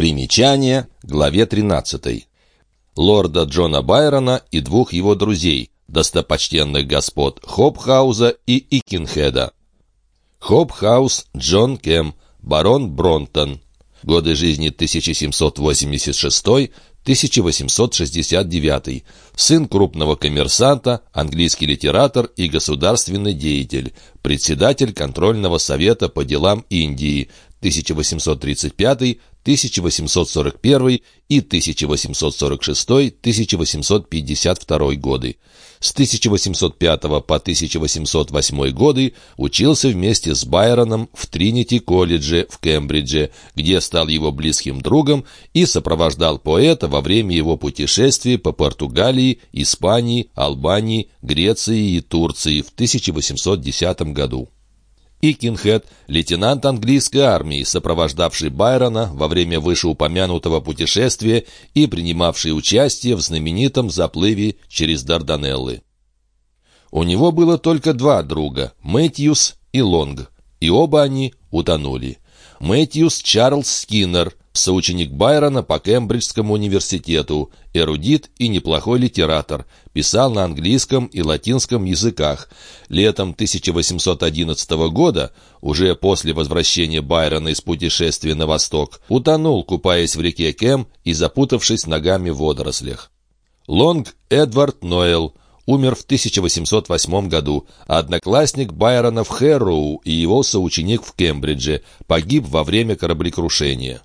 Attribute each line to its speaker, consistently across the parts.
Speaker 1: Примечание, главе 13. Лорда Джона Байрона и двух его друзей, достопочтенных господ Хобхауза и Икенхеда. Хобхаус Джон Кэм, барон Броутон. Годы жизни 1786-1869. Сын крупного коммерсанта, английский литератор и государственный деятель. Председатель контрольного совета по делам Индии 1835 1841 и 1846-1852 годы. С 1805 по 1808 годы учился вместе с Байроном в Тринити-колледже в Кембридже, где стал его близким другом и сопровождал поэта во время его путешествий по Португалии, Испании, Албании, Греции и Турции в 1810 году и Кинхед, лейтенант английской армии, сопровождавший Байрона во время вышеупомянутого путешествия и принимавший участие в знаменитом заплыве через Дарданеллы. У него было только два друга – Мэтьюс и Лонг, и оба они утонули. Мэтьюс Чарльз Скиннер, соученик Байрона по Кембриджскому университету, эрудит и неплохой литератор, писал на английском и латинском языках. Летом 1811 года, уже после возвращения Байрона из путешествия на восток, утонул, купаясь в реке Кем и запутавшись ногами в водорослях. Лонг Эдвард Ноэл умер в 1808 году, одноклассник Байрона в Хэрроу и его соученик в Кембридже погиб во время кораблекрушения.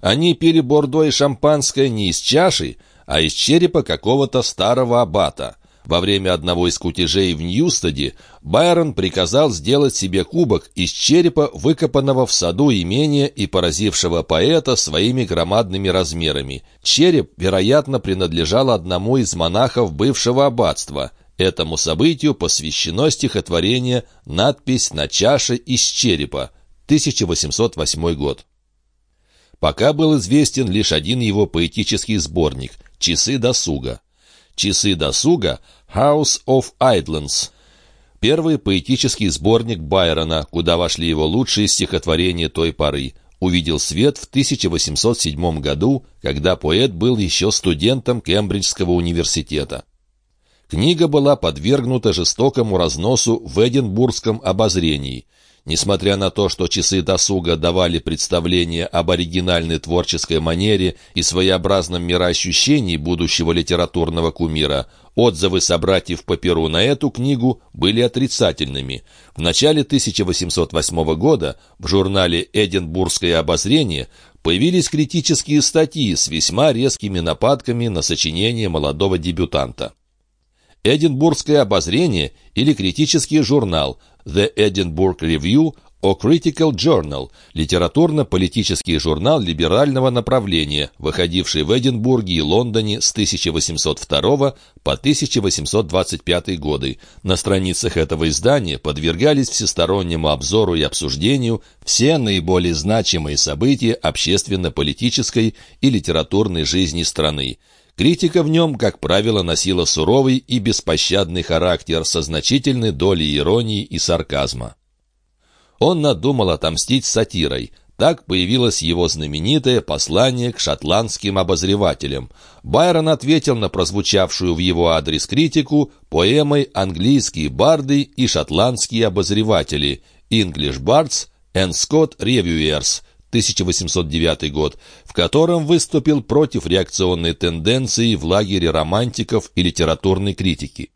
Speaker 1: Они пили бордо и шампанское не из чаши, а из черепа какого-то старого аббата. Во время одного из кутежей в Ньюстеде Байрон приказал сделать себе кубок из черепа, выкопанного в саду имения и поразившего поэта своими громадными размерами. Череп, вероятно, принадлежал одному из монахов бывшего аббатства. Этому событию посвящено стихотворение «Надпись на чаше из черепа» 1808 год. Пока был известен лишь один его поэтический сборник «Часы досуга». «Часы досуга» «House of Idlands» Первый поэтический сборник Байрона, куда вошли его лучшие стихотворения той поры, увидел свет в 1807 году, когда поэт был еще студентом Кембриджского университета. Книга была подвергнута жестокому разносу в Эдинбургском обозрении – Несмотря на то, что часы досуга давали представление об оригинальной творческой манере и своеобразном мироощущении будущего литературного кумира, отзывы собратьев по перу на эту книгу были отрицательными. В начале 1808 года в журнале «Эдинбургское обозрение» появились критические статьи с весьма резкими нападками на сочинение молодого дебютанта. Эдинбургское обозрение или критический журнал The Edinburgh Review о Critical Journal, литературно-политический журнал либерального направления, выходивший в Эдинбурге и Лондоне с 1802 по 1825 годы. На страницах этого издания подвергались всестороннему обзору и обсуждению все наиболее значимые события общественно-политической и литературной жизни страны. Критика в нем, как правило, носила суровый и беспощадный характер со значительной долей иронии и сарказма. Он надумал отомстить сатирой. Так появилось его знаменитое послание к шотландским обозревателям. Байрон ответил на прозвучавшую в его адрес критику поэмой «Английские барды и шотландские обозреватели» «English Bards and Scott Reviewers» 1809 год, в котором выступил против реакционной тенденции в лагере романтиков и литературной критики.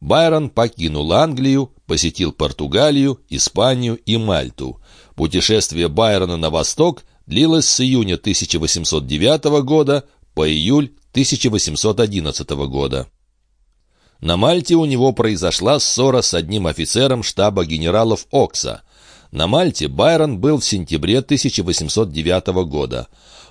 Speaker 1: Байрон покинул Англию, посетил Португалию, Испанию и Мальту. Путешествие Байрона на восток длилось с июня 1809 года по июль 1811 года. На Мальте у него произошла ссора с одним офицером штаба генералов Окса – на Мальте Байрон был в сентябре 1809 года.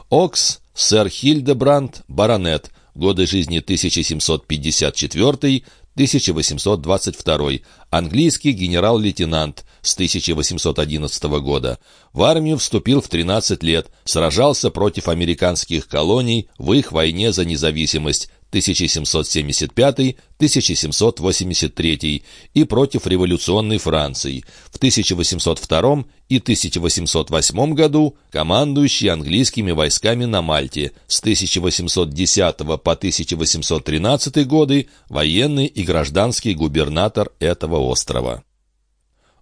Speaker 1: Окс, сэр Хильдебранд, баронет, годы жизни 1754-1822, английский генерал-лейтенант с 1811 года. В армию вступил в 13 лет, сражался против американских колоний в их войне за независимость 1775-1783 и против революционной Франции. В 1802 и 1808 году командующий английскими войсками на Мальте, с 1810 по 1813 годы военный и гражданский губернатор этого острова.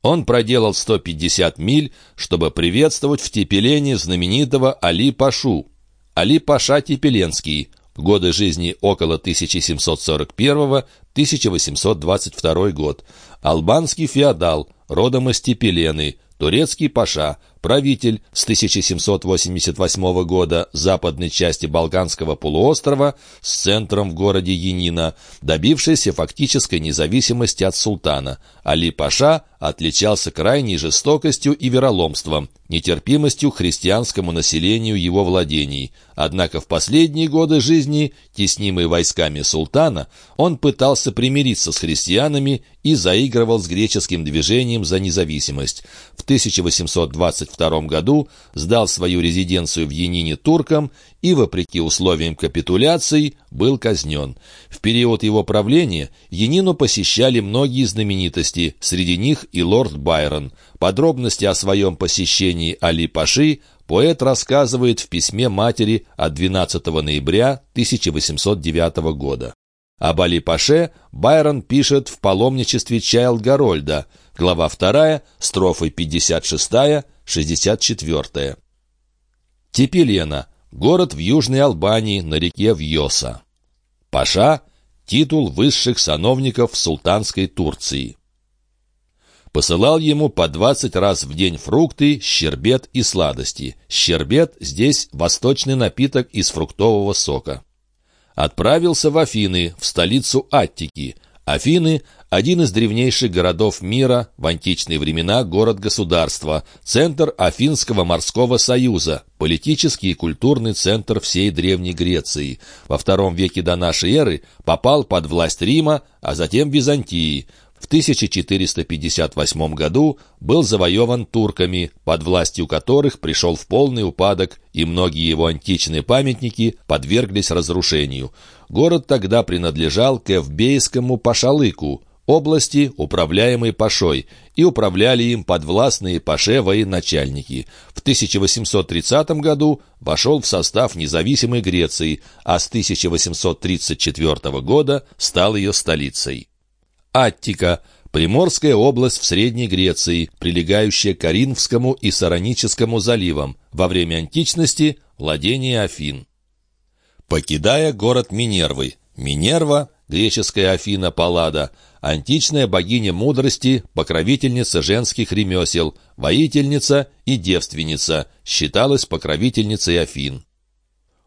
Speaker 1: Он проделал 150 миль, чтобы приветствовать в Тепелене знаменитого Али Пашу. Али Паша Тепеленский, годы жизни около 1741-1822 год, албанский феодал, родом из Тепелены, турецкий паша, правитель с 1788 года западной части Балканского полуострова с центром в городе Янина, добившийся фактической независимости от султана. Али-Паша отличался крайней жестокостью и вероломством, нетерпимостью христианскому населению его владений. Однако в последние годы жизни, теснимый войсками султана, он пытался примириться с христианами и заигрывал с греческим движением за независимость. В 1822 году сдал свою резиденцию в Янине туркам и, вопреки условиям капитуляции, был казнен. В период его правления Янину посещали многие знаменитости, среди них и лорд Байрон. Подробности о своем посещении Али-Паши поэт рассказывает в письме матери от 12 ноября 1809 года. Об Али-Паше Байрон пишет в паломничестве Чайлд Гарольда, глава 2, строфы 56-64. Тепелена город в Южной Албании на реке Вьоса. Паша – титул высших сановников султанской Турции. Посылал ему по 20 раз в день фрукты, щербет и сладости. Щербет – здесь восточный напиток из фруктового сока. Отправился в Афины, в столицу Аттики. Афины один из древнейших городов мира, в античные времена город-государство, центр Афинского морского союза, политический и культурный центр всей Древней Греции. Во втором веке до нашей эры попал под власть Рима, а затем Византии. В 1458 году был завоеван турками, под властью которых пришел в полный упадок, и многие его античные памятники подверглись разрушению. Город тогда принадлежал к Эвбейскому Пашалыку, области, управляемой Пашой, и управляли им подвластные Паше военачальники. В 1830 году вошел в состав независимой Греции, а с 1834 года стал ее столицей. Аттика – Приморская область в Средней Греции, прилегающая к Каринфскому и Сароническому заливам, во время античности – владение Афин. Покидая город Минервы, Минерва, греческая Афина Паллада, античная богиня мудрости, покровительница женских ремесел, воительница и девственница, считалась покровительницей Афин.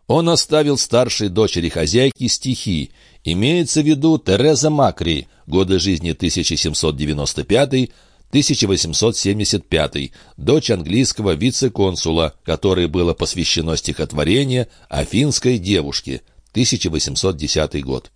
Speaker 1: Он оставил старшей дочери хозяйки стихи, имеется в виду Тереза Макри, годы жизни 1795-1875, дочь английского вице-консула, которой было посвящено стихотворение «Афинской девушке», 1810 год.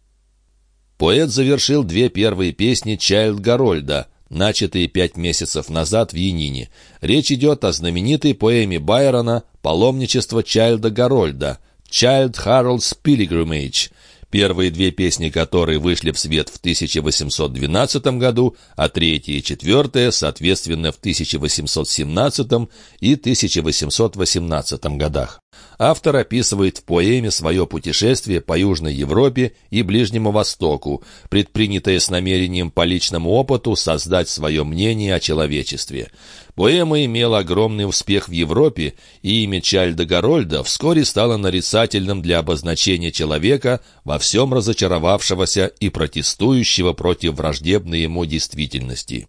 Speaker 1: Поэт завершил две первые песни Чайлд Гарольда, начатые пять месяцев назад в Янине. Речь идет о знаменитой поэме Байрона «Паломничество Чайлда Гарольда» «Child Harold's Pilgrimage», первые две песни которой вышли в свет в 1812 году, а третья и четвертая, соответственно, в 1817 и 1818 годах. Автор описывает в поэме свое путешествие по Южной Европе и Ближнему Востоку, предпринятое с намерением по личному опыту создать свое мнение о человечестве. Поэма имела огромный успех в Европе, и имя Чальда Гарольда вскоре стало нарицательным для обозначения человека, во всем разочаровавшегося и протестующего против враждебной ему действительности.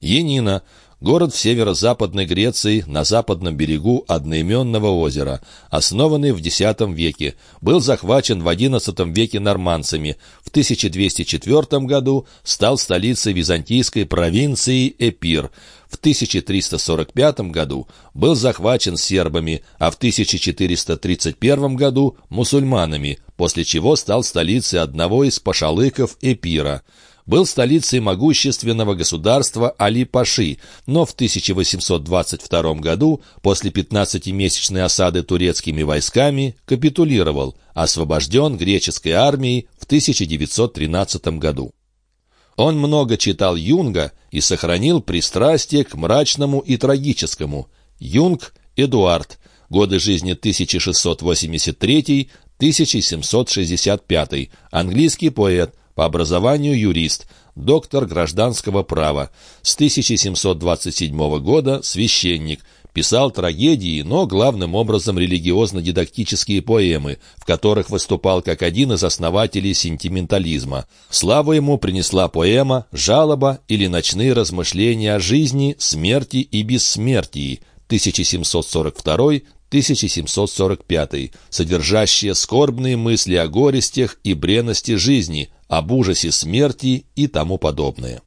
Speaker 1: Енина – Город в северо-западной Греции на западном берегу одноименного озера, основанный в X веке, был захвачен в XI веке нормандцами. В 1204 году стал столицей византийской провинции Эпир. В 1345 году был захвачен сербами, а в 1431 году – мусульманами, после чего стал столицей одного из пашалыков Эпира – был столицей могущественного государства Али-Паши, но в 1822 году, после 15-месячной осады турецкими войсками, капитулировал, освобожден греческой армией в 1913 году. Он много читал Юнга и сохранил пристрастие к мрачному и трагическому. Юнг Эдуард, годы жизни 1683-1765, английский поэт, по образованию юрист, доктор гражданского права. С 1727 года священник, писал трагедии, но главным образом религиозно-дидактические поэмы, в которых выступал как один из основателей сентиментализма. Славу ему принесла поэма «Жалоба» или «Ночные размышления о жизни, смерти и бессмертии» 1742 1745, содержащие скорбные мысли о горестях и бренности жизни, об ужасе смерти и тому подобное.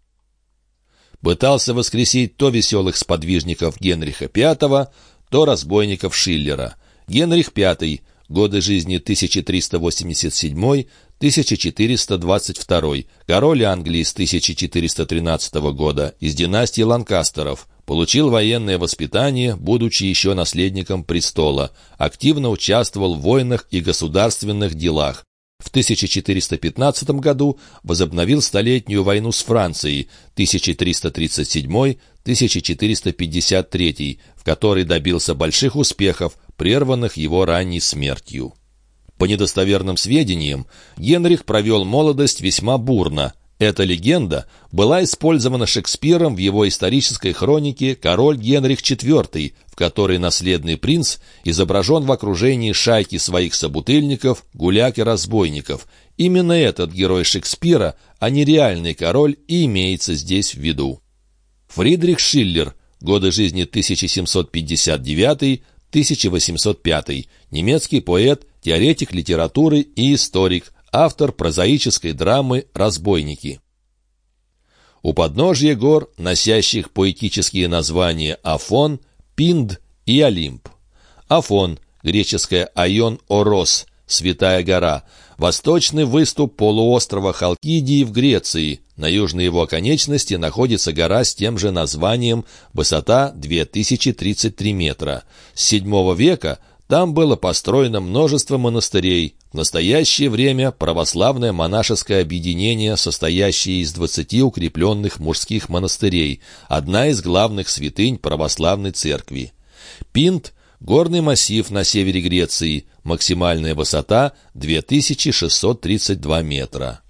Speaker 1: Пытался воскресить то веселых сподвижников Генриха V, то разбойников Шиллера. Генрих V, годы жизни 1387-1422, король Англии с 1413 года, из династии Ланкастеров, получил военное воспитание, будучи еще наследником престола, активно участвовал в войнах и государственных делах, в 1415 году возобновил Столетнюю войну с Францией 1337-1453, в которой добился больших успехов, прерванных его ранней смертью. По недостоверным сведениям, Генрих провел молодость весьма бурно, эта легенда была использована Шекспиром в его исторической хронике «Король Генрих IV», в которой наследный принц изображен в окружении шайки своих собутыльников, гуляк и разбойников. Именно этот герой Шекспира, а не реальный король, и имеется здесь в виду. Фридрих Шиллер, годы жизни 1759-1805, немецкий поэт, теоретик литературы и историк, автор прозаической драмы «Разбойники». У подножья гор, носящих поэтические названия Афон, Пинд и Олимп. Афон, греческое Айон-Орос, Святая гора, восточный выступ полуострова Халкидии в Греции. На южной его оконечности находится гора с тем же названием, высота 2033 метра. С VII века там было построено множество монастырей. В настоящее время православное монашеское объединение, состоящее из 20 укрепленных мужских монастырей, одна из главных святынь православной церкви. Пинт – горный массив на севере Греции, максимальная высота – 2632 метра.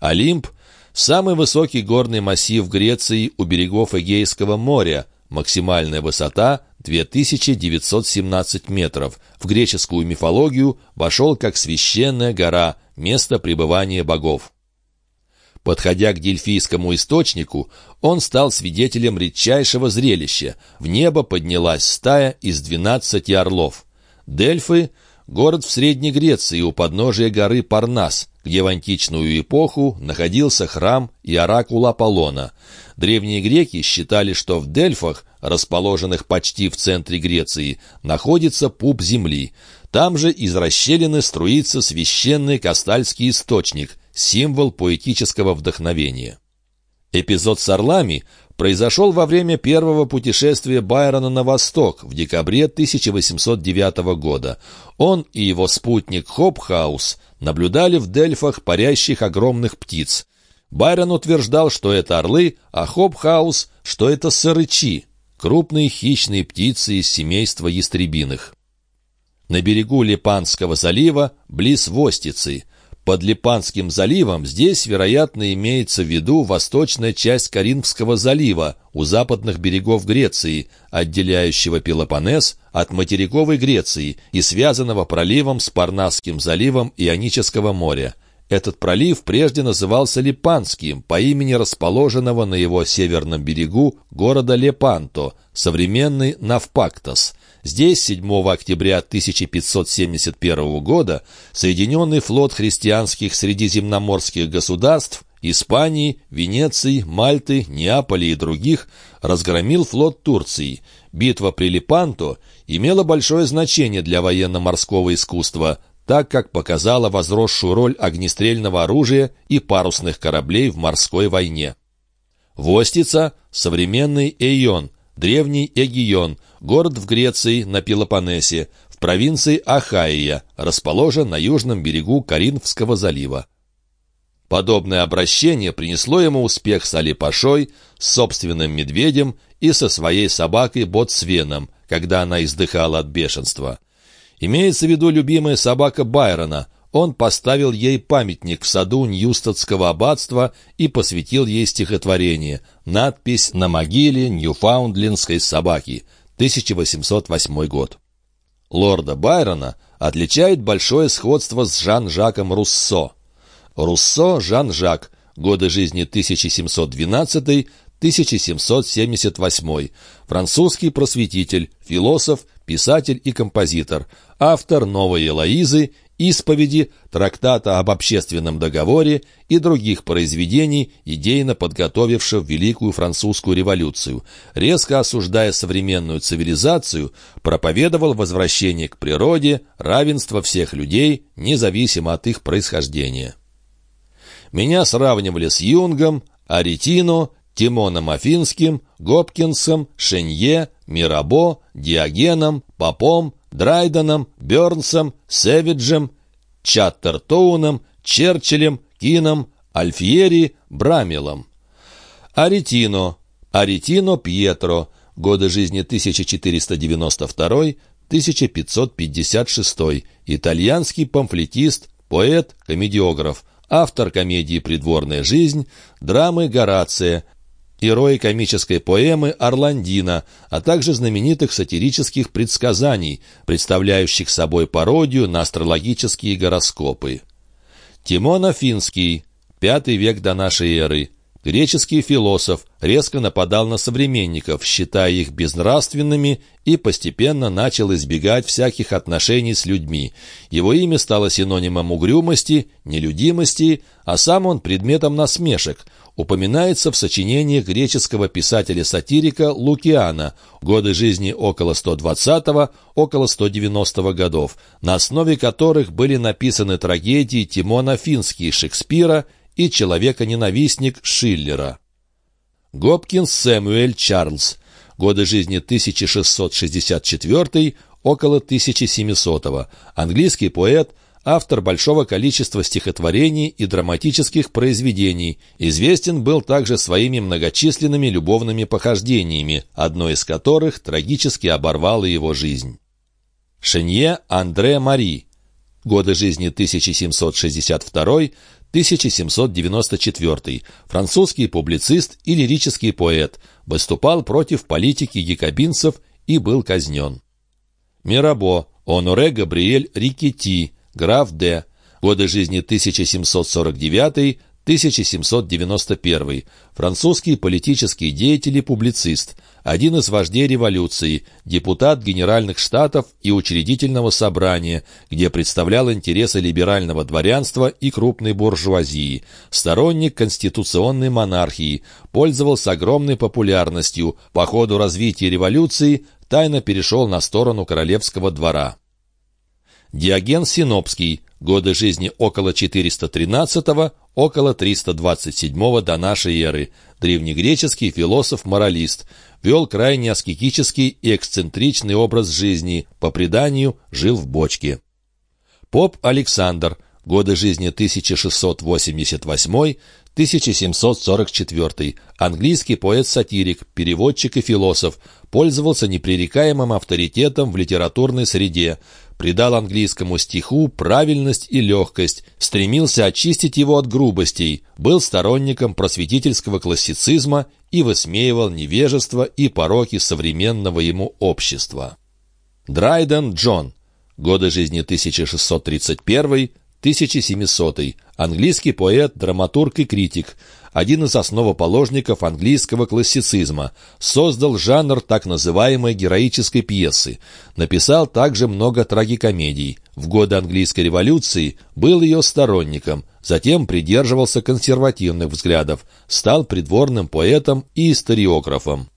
Speaker 1: Олимп – самый высокий горный массив Греции у берегов Эгейского моря, максимальная высота 2917 метров, в греческую мифологию вошел как священная гора, место пребывания богов. Подходя к дельфийскому источнику, он стал свидетелем редчайшего зрелища. В небо поднялась стая из двенадцати орлов. Дельфы — город в Средней Греции у подножия горы Парнас, где в античную эпоху находился храм и оракул Аполлона. Древние греки считали, что в Дельфах расположенных почти в центре Греции, находится пуп земли. Там же из расщелины струится священный Кастальский источник, символ поэтического вдохновения. Эпизод с орлами произошел во время первого путешествия Байрона на восток в декабре 1809 года. Он и его спутник Хобхаус наблюдали в Дельфах парящих огромных птиц. Байрон утверждал, что это орлы, а Хобхаус, что это сарычи крупные хищные птицы из семейства ястребиных. На берегу Лепантского залива, близ Востицы, под Липанским заливом здесь, вероятно, имеется в виду восточная часть Каринфского залива у западных берегов Греции, отделяющего Пелопоннес от материковой Греции и связанного проливом с Парнасским заливом Ионического моря – этот пролив прежде назывался Липанским по имени расположенного на его северном берегу города Лепанто, современный Навпактос. Здесь 7 октября 1571 года Соединенный флот христианских средиземноморских государств Испании, Венеции, Мальты, Неаполя и других разгромил флот Турции. Битва при Лепанто имела большое значение для военно-морского искусства, так как показала возросшую роль огнестрельного оружия и парусных кораблей в морской войне. Востица – современный Эйон, древний Эгион, город в Греции на Пелопоннесе, в провинции Ахайя, расположен на южном берегу Каринфского залива. Подобное обращение принесло ему успех с Алипашой, с собственным медведем и со своей собакой Ботсвеном, когда она издыхала от бешенства. Имеется в виду любимая собака Байрона. Он поставил ей памятник в саду Ньюстедского аббатства и посвятил ей стихотворение. Надпись на могиле Ньюфаундлендской собаки. 1808 год. Лорда Байрона отличает большое сходство с Жан-Жаком Руссо. Руссо Жан-Жак, годы жизни 1712-1778, французский просветитель, философ, писатель и композитор, автор «Новой Элоизы», исповеди, трактата об общественном договоре и других произведений, идейно подготовивших Великую Французскую революцию, резко осуждая современную цивилизацию, проповедовал возвращение к природе, равенство всех людей, независимо от их происхождения. Меня сравнивали с Юнгом, Аретино, Тимоном Афинским, Гопкинсом, Шенье, Мирабо, Диогеном, Попом, Драйденом, Бёрнсом, Сэвиджем, Чаттертоуном, Черчиллем, Кином, Альфьери, Брамелом. Аретино, Аретино Пьетро, годы жизни 1492-1556, итальянский памфлетист, поэт, комедиограф, автор комедии «Придворная жизнь», драмы «Горация», герои комической поэмы «Орландина», а также знаменитых сатирических предсказаний, представляющих собой пародию на астрологические гороскопы. Тимон Афинский, пятый век до нашей эры, Греческий философ резко нападал на современников, считая их безнравственными, и постепенно начал избегать всяких отношений с людьми. Его имя стало синонимом угрюмости, нелюдимости, а сам он предметом насмешек. Упоминается в сочинениях греческого писателя-сатирика Лукиана, годы жизни около 120-го, около 190-го годов, на основе которых были написаны трагедии Тимона Финский Шекспира и человека-ненавистник Шиллера. Гопкинс Сэмюэль Чарльз. Годы жизни 1664 около 1700 Английский поэт, автор большого количества стихотворений и драматических произведений. Известен был также своими многочисленными любовными похождениями, одно из которых трагически оборвало его жизнь. Шенье Андре Мари. Годы жизни 1762 1794, французский публицист и лирический поэт, выступал против политики якобинцев и был казнен. Мирабо, Оноре Габриэль Рикетти, граф Д. Годы жизни 1749 1791. Французский политический деятель и публицист. Один из вождей революции, депутат Генеральных Штатов и Учредительного собрания, где представлял интересы либерального дворянства и крупной буржуазии. Сторонник конституционной монархии, пользовался огромной популярностью. По ходу развития революции тайно перешел на сторону королевского двора. Диоген Синопский, годы жизни около 413 около 327 до нашей эры, древнегреческий философ-моралист, вел крайне аскетический и эксцентричный образ жизни, по преданию жил в бочке. Поп Александр, годы жизни 1688-1744, английский поэт-сатирик, переводчик и философ, пользовался непререкаемым авторитетом в литературной среде, придал английскому стиху правильность и легкость, стремился очистить его от грубостей, был сторонником просветительского классицизма и высмеивал невежество и пороки современного ему общества. Драйден Джон. Годы жизни 1631 1700 английский поэт, драматург и критик, один из основоположников английского классицизма, создал жанр так называемой героической пьесы, написал также много трагикомедий. В годы английской революции был ее сторонником, затем придерживался консервативных взглядов, стал придворным поэтом и историографом.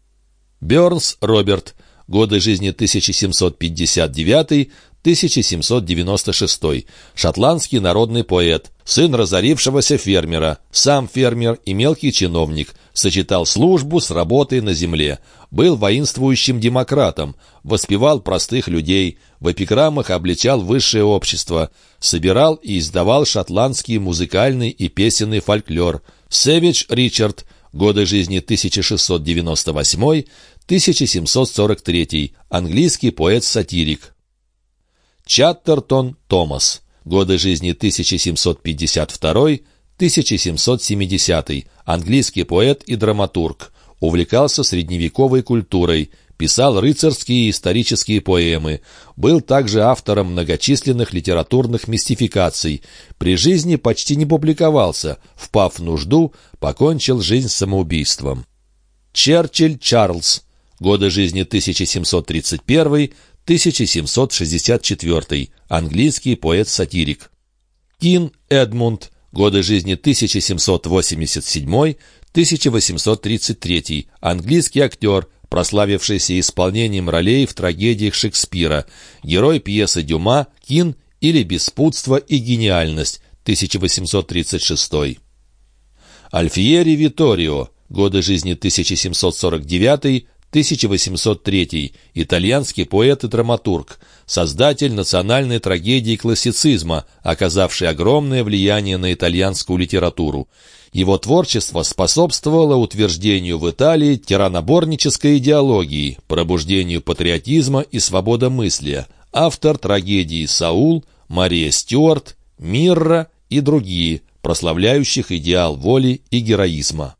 Speaker 1: Бёрнс Роберт. Годы жизни 1759 1796. Шотландский народный поэт, сын разорившегося фермера, сам фермер и мелкий чиновник, сочетал службу с работой на земле, был воинствующим демократом, воспевал простых людей, в эпиграммах обличал высшее общество, собирал и издавал шотландский музыкальный и песенный фольклор. Сэвидж Ричард, годы жизни 1698-1743, английский поэт-сатирик. Чаттертон Томас. Годы жизни 1752-1770. Английский поэт и драматург. Увлекался средневековой культурой. Писал рыцарские и исторические поэмы. Был также автором многочисленных литературных мистификаций. При жизни почти не публиковался. Впав в нужду, покончил жизнь самоубийством. Черчилль Чарльз. Годы жизни 1731 1764, английский поэт-сатирик. Кин Эдмунд, годы жизни 1787-1833, английский актер, прославившийся исполнением ролей в трагедиях Шекспира, герой пьесы Дюма «Кин» или «Беспутство и гениальность» 1836. Альфиери Виторио, годы жизни 1749 1803, итальянский поэт и драматург, создатель национальной трагедии классицизма, оказавший огромное влияние на итальянскую литературу. Его творчество способствовало утверждению в Италии тираноборнической идеологии, пробуждению патриотизма и свободомыслия. Автор трагедии «Саул», «Мария Стюарт», «Мирра» и другие, прославляющих идеал воли и героизма.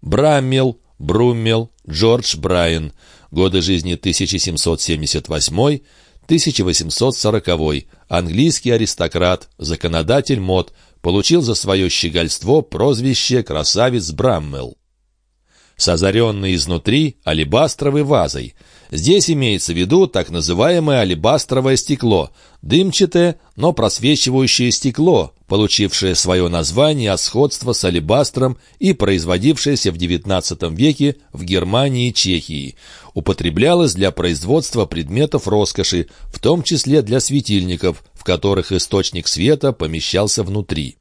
Speaker 1: Браммел, Бруммел, Джордж Брайан, годы жизни 1778-1840, английский аристократ, законодатель мод, получил за свое щегольство прозвище «Красавец Браммел». С озаренной изнутри алебастровой вазой – Здесь имеется в виду так называемое алебастровое стекло, дымчатое, но просвечивающее стекло, получившее свое название от сходства с алебастром и производившееся в XIX веке в Германии и Чехии. Употреблялось для производства предметов роскоши, в том числе для светильников, в которых источник света помещался внутри.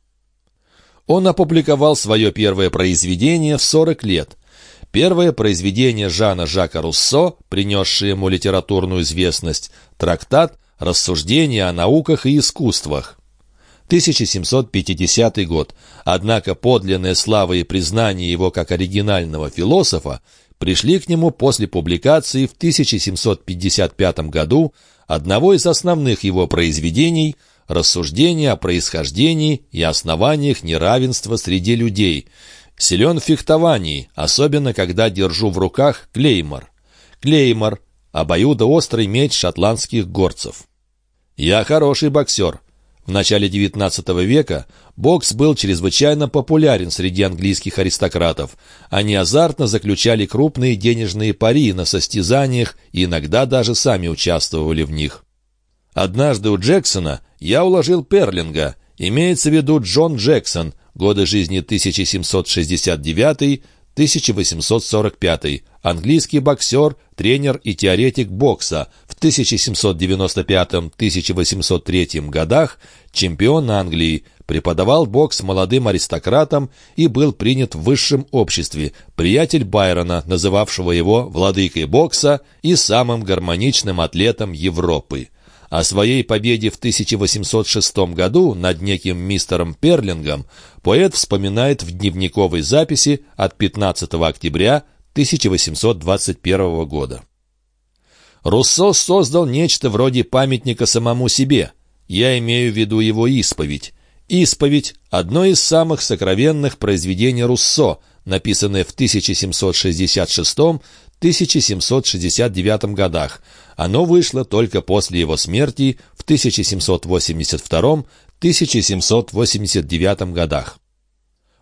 Speaker 1: Он опубликовал свое первое произведение в 40 лет – Первое произведение Жана Жака Руссо, принесшее ему литературную известность, трактат «Рассуждения о науках и искусствах». 1750 год. Однако подлинная слава и признание его как оригинального философа пришли к нему после публикации в 1755 году одного из основных его произведений «Рассуждения о происхождении и основаниях неравенства среди людей», Силен в фехтовании, особенно когда держу в руках клеймор. Клеймор — обоюдоострый меч шотландских горцев. Я хороший боксер. В начале XIX века бокс был чрезвычайно популярен среди английских аристократов. Они азартно заключали крупные денежные пари на состязаниях и иногда даже сами участвовали в них. Однажды у Джексона я уложил Перлинга, имеется в виду Джон Джексон, годы жизни 1769-1845, английский боксер, тренер и теоретик бокса, 1795-1803 годах чемпион Англии, преподавал бокс молодым аристократам и был принят в высшем обществе, приятель Байрона, называвшего его «владыкой бокса» и самым гармоничным атлетом Европы. О своей победе в 1806 году над неким мистером Перлингом поэт вспоминает в дневниковой записи от 15 октября 1821 года. Руссо создал нечто вроде памятника самому себе. Я имею в виду его исповедь. Исповедь – одно из самых сокровенных произведений Руссо, написанное в 1766-1769 годах. Оно вышло только после его смерти в 1782-1789 годах.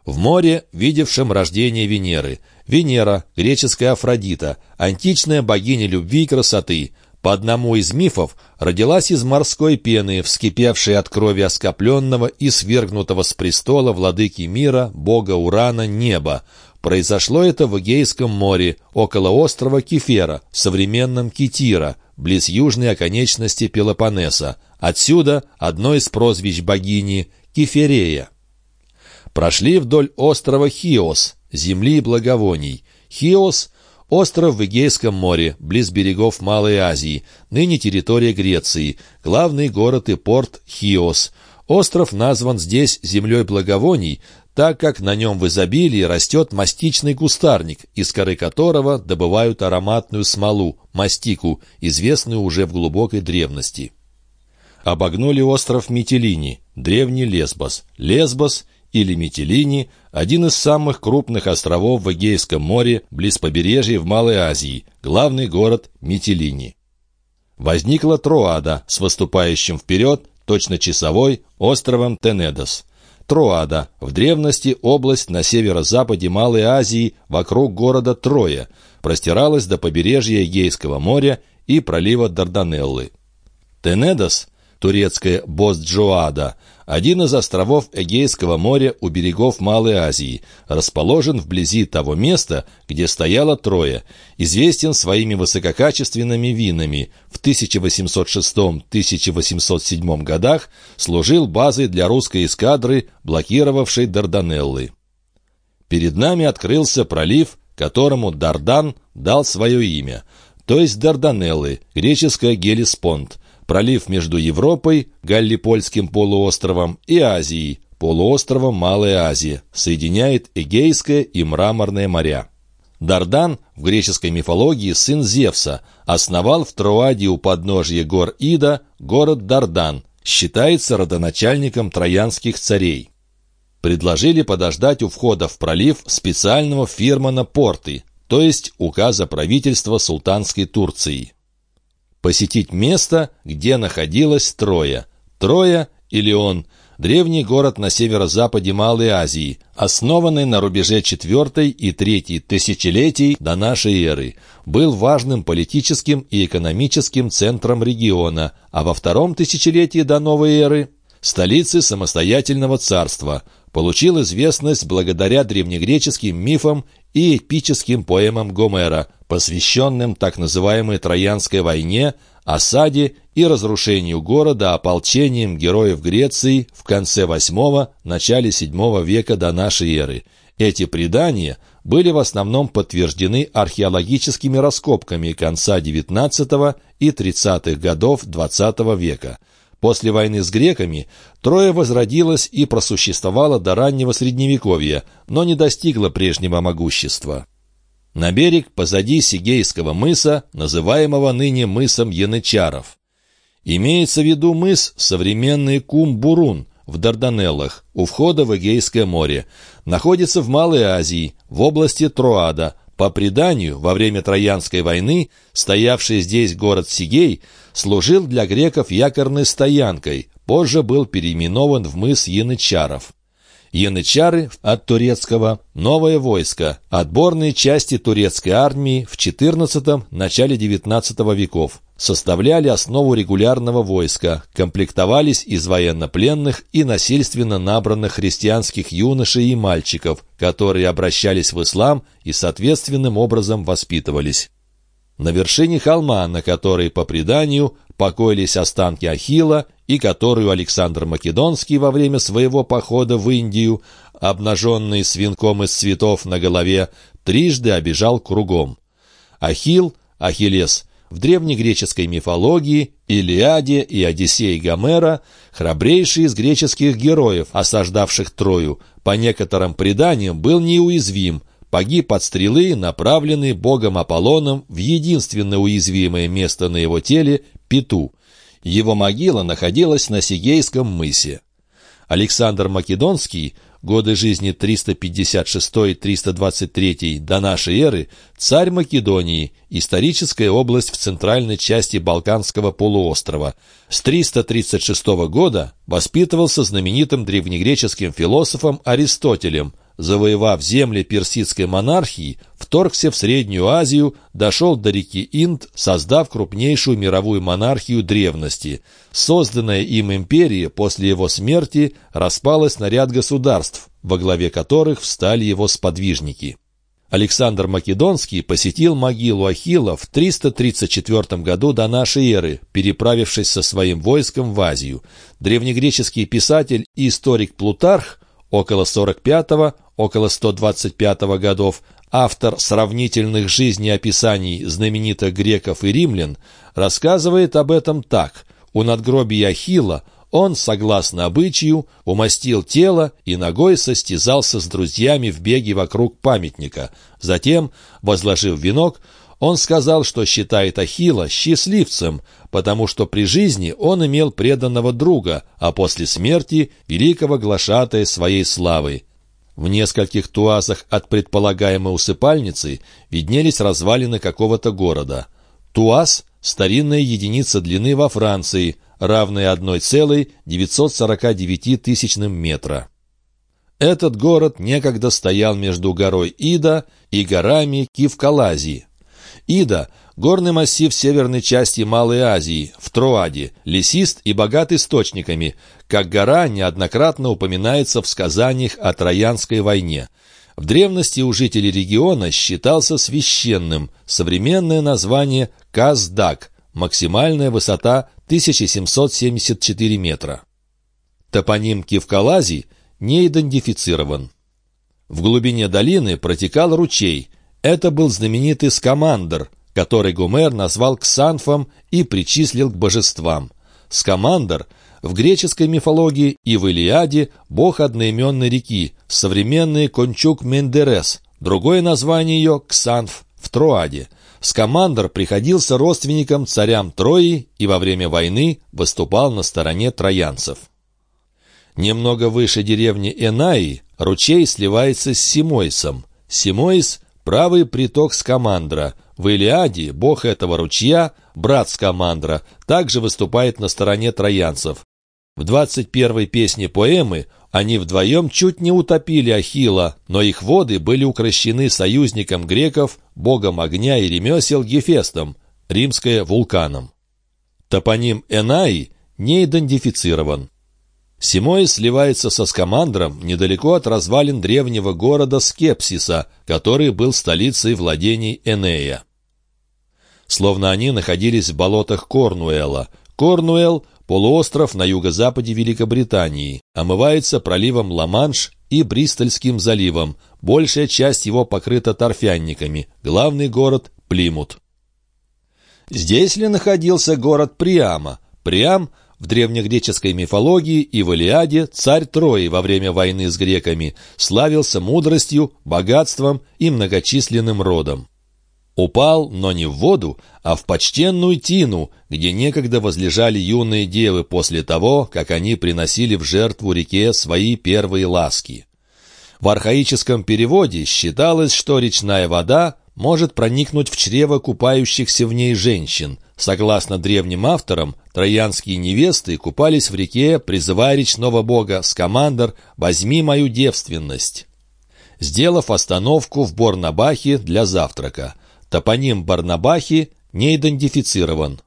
Speaker 1: В море, видевшем рождение Венеры. Венера, греческая Афродита, античная богиня любви и красоты – по одному из мифов, родилась из морской пены, вскипевшей от крови оскопленного и свергнутого с престола владыки мира, бога Урана, неба. Произошло это в Эгейском море, около острова Кефера, современном Китира, близ южной оконечности Пелопоннеса. Отсюда одно из прозвищ богини – Кеферея. Прошли вдоль острова Хиос, земли благовоний. Хиос – остров в Эгейском море, близ берегов Малой Азии, ныне территория Греции, главный город и порт Хиос. Остров назван здесь землей благовоний, так как на нем в изобилии растет мастичный кустарник, из коры которого добывают ароматную смолу, мастику, известную уже в глубокой древности. Обогнули остров Митилини, древний Лесбос. Лесбос или Митилини – один из самых крупных островов в Эгейском море, близ побережья в Малой Азии, главный город Митилини. Возникла Троада с выступающим вперед, точно часовой, островом Тенедос. Троада, в древности область на северо-западе Малой Азии вокруг города Троя, простиралась до побережья Егейского моря и пролива Дарданеллы. Тенедос, турецкая Босджоада, один из островов Эгейского моря у берегов Малой Азии, расположен вблизи того места, где стояла Троя, известен своими высококачественными винами. В 1806-1807 годах служил базой для русской эскадры, блокировавшей Дарданеллы. Перед нами открылся пролив, которому Дардан дал свое имя, то есть Дарданеллы, греческое Гелиспонд – пролив между Европой, Галлипольским полуостровом и Азией, полуостровом Малая Азия, соединяет Эгейское и Мраморное моря. Дардан в греческой мифологии сын Зевса, основал в Троаде у подножья гор Ида город Дардан, считается родоначальником троянских царей. Предложили подождать у входа в пролив специального фирмана порты, то есть указа правительства султанской Турции посетить место, где находилась Троя. Троя или он – древний город на северо-западе Малой Азии, основанный на рубеже IV и III тысячелетий до нашей эры, был важным политическим и экономическим центром региона, а во втором тысячелетии до новой эры – столицей самостоятельного царства, получил известность благодаря древнегреческим мифам и эпическим поэмам Гомера – посвященным так называемой Троянской войне, осаде и разрушению города ополчением героев Греции в конце VIII – начале VII века до нашей эры. Эти предания были в основном подтверждены археологическими раскопками конца XIX и 30-х годов XX века. После войны с греками Троя возродилась и просуществовала до раннего Средневековья, но не достигла прежнего могущества на берег позади Сигейского мыса, называемого ныне мысом Янычаров. Имеется в виду мыс современный Кум-Бурун в Дарданеллах, у входа в Эгейское море. Находится в Малой Азии, в области Троада. По преданию, во время Троянской войны, стоявший здесь город Сигей служил для греков якорной стоянкой, позже был переименован в мыс Янычаров. Янычары от турецкого «Новое войско» – отборные части турецкой армии в XIV – начале XIX веков. Составляли основу регулярного войска, комплектовались из военнопленных и насильственно набранных христианских юношей и мальчиков, которые обращались в ислам и соответственным образом воспитывались. На вершине холма, на которой, по преданию, покоились останки Ахила и которую Александр Македонский во время своего похода в Индию, обнаженный свинком из цветов на голове, трижды обижал кругом. Ахил, Ахиллес, в древнегреческой мифологии, Илиаде и Одиссее Гомера храбрейший из греческих героев, осаждавших Трою, по некоторым преданиям был неуязвим, погиб от стрелы, направленной богом Аполлоном в единственное уязвимое место на его теле – Пету. Его могила находилась на Сигейском мысе. Александр Македонский, годы жизни 356-323 до нашей эры, царь Македонии, историческая область в центральной части Балканского полуострова. С 336 года воспитывался знаменитым древнегреческим философом Аристотелем, завоевав земли персидской монархии, вторгся в Среднюю Азию, дошел до реки Инд, создав крупнейшую мировую монархию древности. Созданная им империя после его смерти распалась на ряд государств, во главе которых встали его сподвижники. Александр Македонский посетил могилу Ахилла в 334 году до нашей эры, переправившись со своим войском в Азию. Древнегреческий писатель и историк Плутарх около 45 около 125 годов, автор сравнительных жизнеописаний знаменитых греков и римлян, рассказывает об этом так. У надгробия Ахилла он, согласно обычаю, умастил тело и ногой состязался с друзьями в беге вокруг памятника. Затем, возложив венок, он сказал, что считает Ахилла счастливцем, потому что при жизни он имел преданного друга, а после смерти — великого глашатая своей славы. В нескольких туазах от предполагаемой усыпальницы виднелись развалины какого-то города. Туаз — старинная единица длины во Франции — равные 1,949 тысячным метра. Этот город некогда стоял между горой Ида и горами Кивкалазии. Ида – горный массив северной части Малой Азии, в Троаде, лесист и богат источниками, как гора неоднократно упоминается в сказаниях о Троянской войне. В древности у жителей региона считался священным, современное название – Каздак, максимальная высота 1774 метра. Топоним Кивкалази не идентифицирован. В глубине долины протекал ручей. Это был знаменитый Скамандр, который Гомер назвал Ксанфом и причислил к божествам. Скамандр в греческой мифологии и в Илиаде бог одноименной реки, современный Кончук-Мендерес, другое название ее – Ксанф в Троаде – Скамандр приходился родственником царям Трои и во время войны выступал на стороне троянцев. Немного выше деревни Энаи ручей сливается с Симойсом. Симойс – правый приток Скамандра. В Илиаде бог этого ручья, брат Скамандра, также выступает на стороне троянцев. В 21-й песне поэмы они вдвоем чуть не утопили Ахилла, но их воды были укращены союзником греков, богом огня и ремесел Гефестом, римское вулканом. Топоним Энаи не идентифицирован. Симой сливается со Скамандром недалеко от развалин древнего города Скепсиса, который был столицей владений Энея. Словно они находились в болотах Корнуэла. Корнуэлл Полуостров на юго-западе Великобритании омывается проливом Ла-Манш и Бристольским заливом. Большая часть его покрыта торфянниками. Главный город – Плимут. Здесь ли находился город Приама? Приам в древнегреческой мифологии и в Илиаде царь Трои во время войны с греками славился мудростью, богатством и многочисленным родом. Упал, но не в воду, а в почтенную тину, где некогда возлежали юные девы после того, как они приносили в жертву реке свои первые ласки. В архаическом переводе считалось, что речная вода может проникнуть в чрево купающихся в ней женщин. Согласно древним авторам, троянские невесты купались в реке, призывая речного бога «Скамандр, возьми мою девственность». Сделав остановку в Борнабахе для завтрака – Топоним Барнабахи не идентифицирован.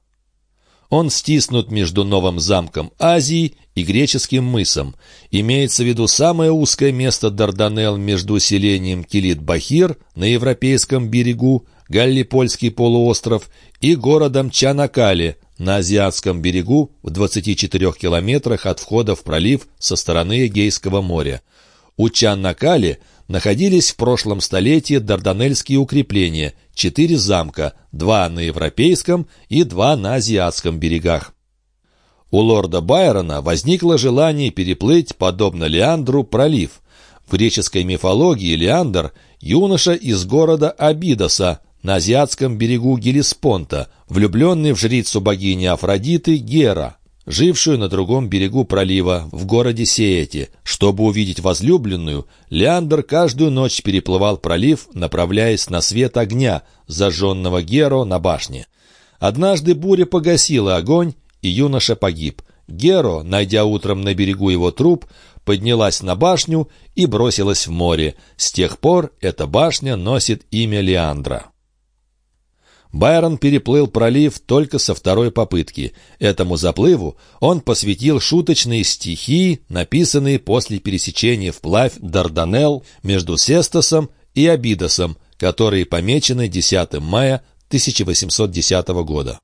Speaker 1: Он стиснут между новым замком Азии и греческим мысом. Имеется в виду самое узкое место Дарданелл между селением Килит-Бахир на европейском берегу, Галлипольский полуостров, и городом Чанакале на азиатском берегу в 24 километрах от входа в пролив со стороны Эгейского моря. У Чанакале находились в прошлом столетии дарданельские укрепления, четыре замка, два на европейском и два на азиатском берегах. У лорда Байрона возникло желание переплыть, подобно Леандру, пролив. В греческой мифологии Леандр – юноша из города Абидоса на азиатском берегу Гелиспонта, влюбленный в жрицу богини Афродиты Гера – жившую на другом берегу пролива, в городе Сеэте. Чтобы увидеть возлюбленную, Леандр каждую ночь переплывал пролив, направляясь на свет огня, зажженного Геро на башне. Однажды буря погасила огонь, и юноша погиб. Геро, найдя утром на берегу его труп, поднялась на башню и бросилась в море. С тех пор эта башня носит имя Леандра. Байрон переплыл пролив только со второй попытки. Этому заплыву он посвятил шуточные стихи, написанные после пересечения вплавь Дарданелл между Сестосом и Абидосом, которые помечены 10 мая 1810 года.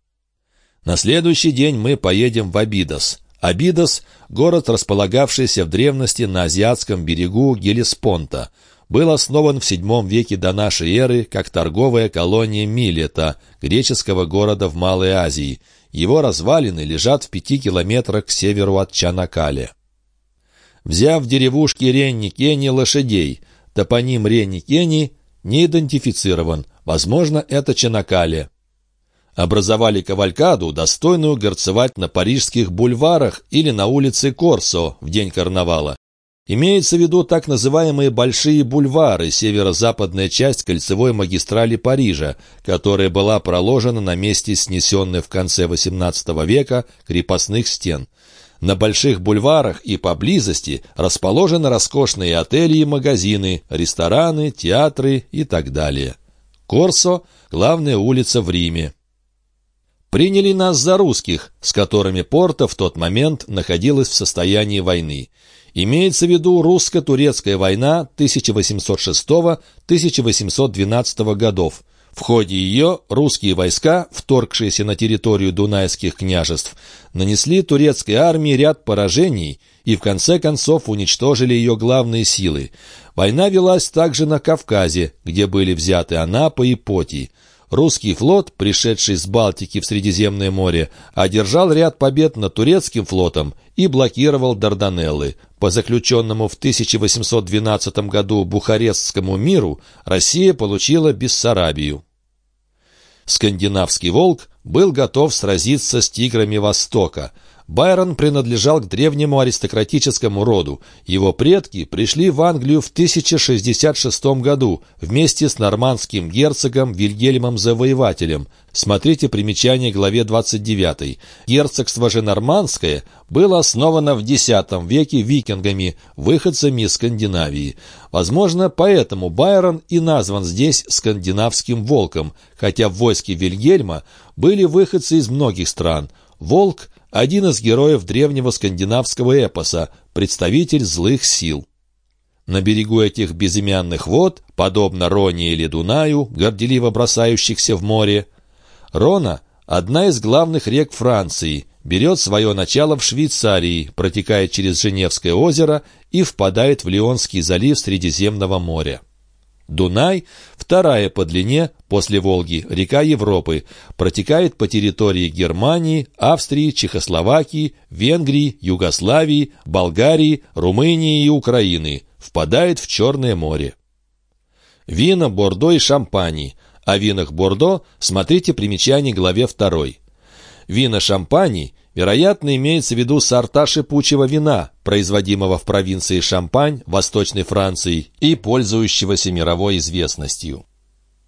Speaker 1: На следующий день мы поедем в Абидос. Абидос – город, располагавшийся в древности на азиатском берегу Гелеспонта. Был основан в VII веке до нашей эры как торговая колония Милета, греческого города в Малой Азии. Его развалины лежат в пяти километрах к северу от Чанакале. Взяв в деревушке Ренни-Кенни лошадей, топоним Ренни-Кенни не идентифицирован, возможно, это Чанакале. Образовали кавалькаду, достойную горцевать на парижских бульварах или на улице Корсо в день карнавала. Имеется в виду так называемые «большие бульвары», северо-западная часть кольцевой магистрали Парижа, которая была проложена на месте снесенной в конце XVIII века крепостных стен. На больших бульварах и поблизости расположены роскошные отели и магазины, рестораны, театры и так далее. Корсо – главная улица в Риме. Приняли нас за русских, с которыми Порто в тот момент находилась в состоянии войны. Имеется в виду русско-турецкая война 1806-1812 годов, в ходе ее русские войска, вторгшиеся на территорию Дунайских княжеств, нанесли турецкой армии ряд поражений и в конце концов уничтожили ее главные силы. Война велась также на Кавказе, где были взяты Анапа и Поти. Русский флот, пришедший с Балтики в Средиземное море, одержал ряд побед над турецким флотом и блокировал Дарданеллы. По заключенному в 1812 году Бухарестскому миру Россия получила Бессарабию скандинавский волк был готов сразиться с тиграми Востока. Байрон принадлежал к древнему аристократическому роду. Его предки пришли в Англию в 1066 году вместе с нормандским герцогом Вильгельмом Завоевателем. Смотрите примечание главе 29. Герцогство же нормандское было основано в X веке викингами, выходцами из Скандинавии. Возможно, поэтому Байрон и назван здесь скандинавским волком, хотя в войске Вильгельма были выходцы из многих стран. Волк – один из героев древнего скандинавского эпоса, представитель злых сил. На берегу этих безымянных вод, подобно Роне или Дунаю, горделиво бросающихся в море, Рона – одна из главных рек Франции, берет свое начало в Швейцарии, протекает через Женевское озеро и впадает в Лионский залив Средиземного моря. Дунай, вторая по длине после Волги, река Европы, протекает по территории Германии, Австрии, Чехословакии, Венгрии, Югославии, Болгарии, Румынии и Украины, впадает в Черное море. Вина, Бордо и Шампани. О винах Бордо смотрите примечание главе 2. Вина Шампани Вероятно, имеется в виду сорта шипучего вина, производимого в провинции Шампань, Восточной Франции и пользующегося мировой известностью.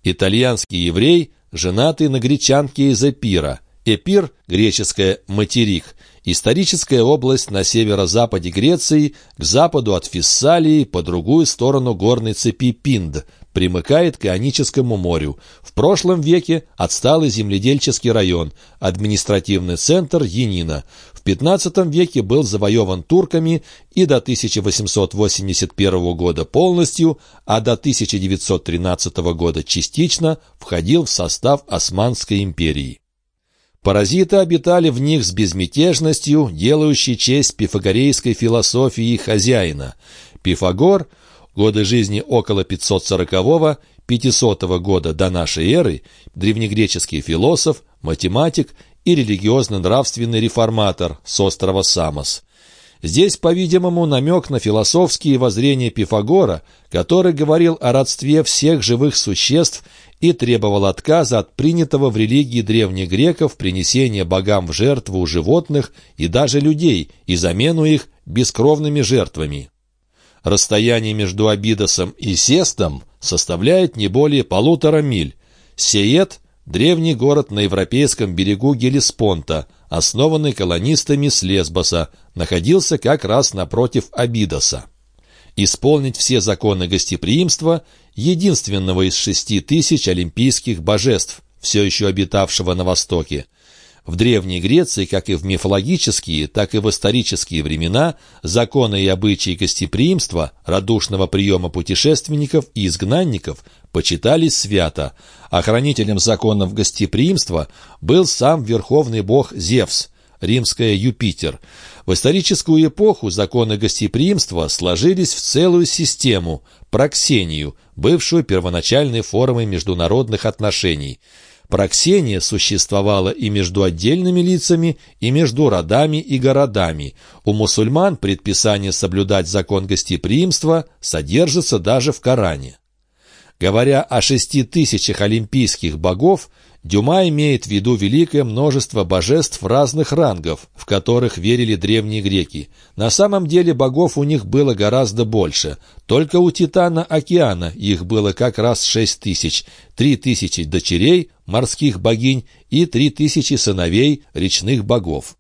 Speaker 1: Итальянский еврей, женатый на гречанке из Эпира. Эпир, греческое «материк», историческая область на северо-западе Греции, к западу от Фессалии, по другую сторону горной цепи Пинд – примыкает к Ионическому морю. В прошлом веке отсталый земледельческий район, административный центр Янина. В XV веке был завоеван турками и до 1881 года полностью, а до 1913 года частично входил в состав Османской империи. Паразиты обитали в них с безмятежностью, делающей честь пифагорейской философии хозяина. Пифагор – годы жизни около 540-500 года до нашей эры, древнегреческий философ, математик и религиозно-нравственный реформатор с острова Самос. Здесь, по-видимому, намек на философские воззрения Пифагора, который говорил о родстве всех живых существ и требовал отказа от принятого в религии древних греков принесения богам в жертву животных и даже людей и замену их бескровными жертвами. Расстояние между Абидосом и Сестом составляет не более полутора миль. Сеет – древний город на европейском берегу Гелеспонта, основанный колонистами с Лесбоса, находился как раз напротив Абидоса. Исполнить все законы гостеприимства единственного из шести тысяч олимпийских божеств, все еще обитавшего на Востоке. В Древней Греции, как и в мифологические, так и в исторические времена, законы и обычаи гостеприимства, радушного приема путешественников и изгнанников почитались свято. Охранителем законов гостеприимства был сам верховный бог Зевс, римская Юпитер. В историческую эпоху законы гостеприимства сложились в целую систему – проксению, бывшую первоначальной формой международных отношений – Проксения существовала и между отдельными лицами, и между родами и городами. У мусульман предписание соблюдать закон гостеприимства содержится даже в Коране. Говоря о шести тысячах олимпийских богов, Дюма имеет в виду великое множество божеств разных рангов, в которых верили древние греки. На самом деле богов у них было гораздо больше. Только у Титана Океана их было как раз шесть тысяч. Три тысячи дочерей, морских богинь, и три тысячи сыновей, речных богов.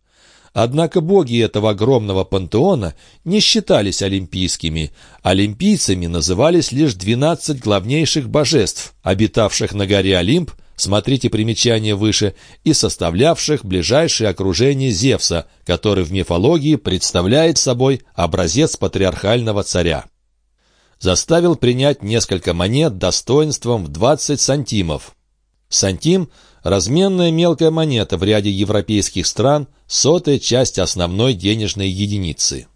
Speaker 1: Однако боги этого огромного пантеона не считались олимпийскими. Олимпийцами назывались лишь двенадцать главнейших божеств, обитавших на горе Олимп, смотрите примечание выше, и составлявших ближайшее окружение Зевса, который в мифологии представляет собой образец патриархального царя. Заставил принять несколько монет достоинством в 20 сантимов. Сантим – разменная мелкая монета в ряде европейских стран, сотая часть основной денежной единицы.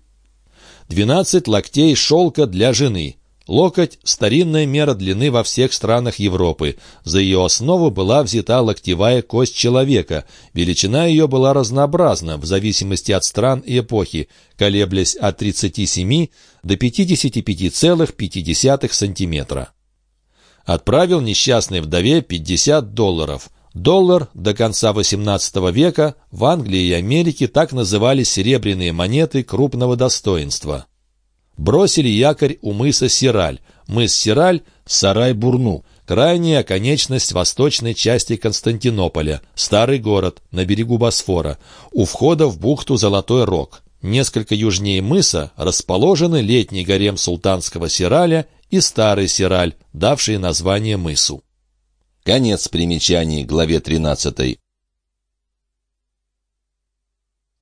Speaker 1: 12 локтей шелка для жены – Локоть – старинная мера длины во всех странах Европы. За ее основу была взята локтевая кость человека. Величина ее была разнообразна в зависимости от стран и эпохи, колеблясь от 37 до 55,5 сантиметра. Отправил несчастной вдове 50 долларов. Доллар до конца XVIII века в Англии и Америке так назывались серебряные монеты крупного достоинства. Бросили якорь у мыса Сираль. Мыс Сираль – Сарай-Бурну, крайняя оконечность восточной части Константинополя, старый город на берегу Босфора, у входа в бухту Золотой Рог. Несколько южнее мыса расположены летний гарем султанского Сираля и старый Сираль, давший название мысу. Конец примечаний главе 13.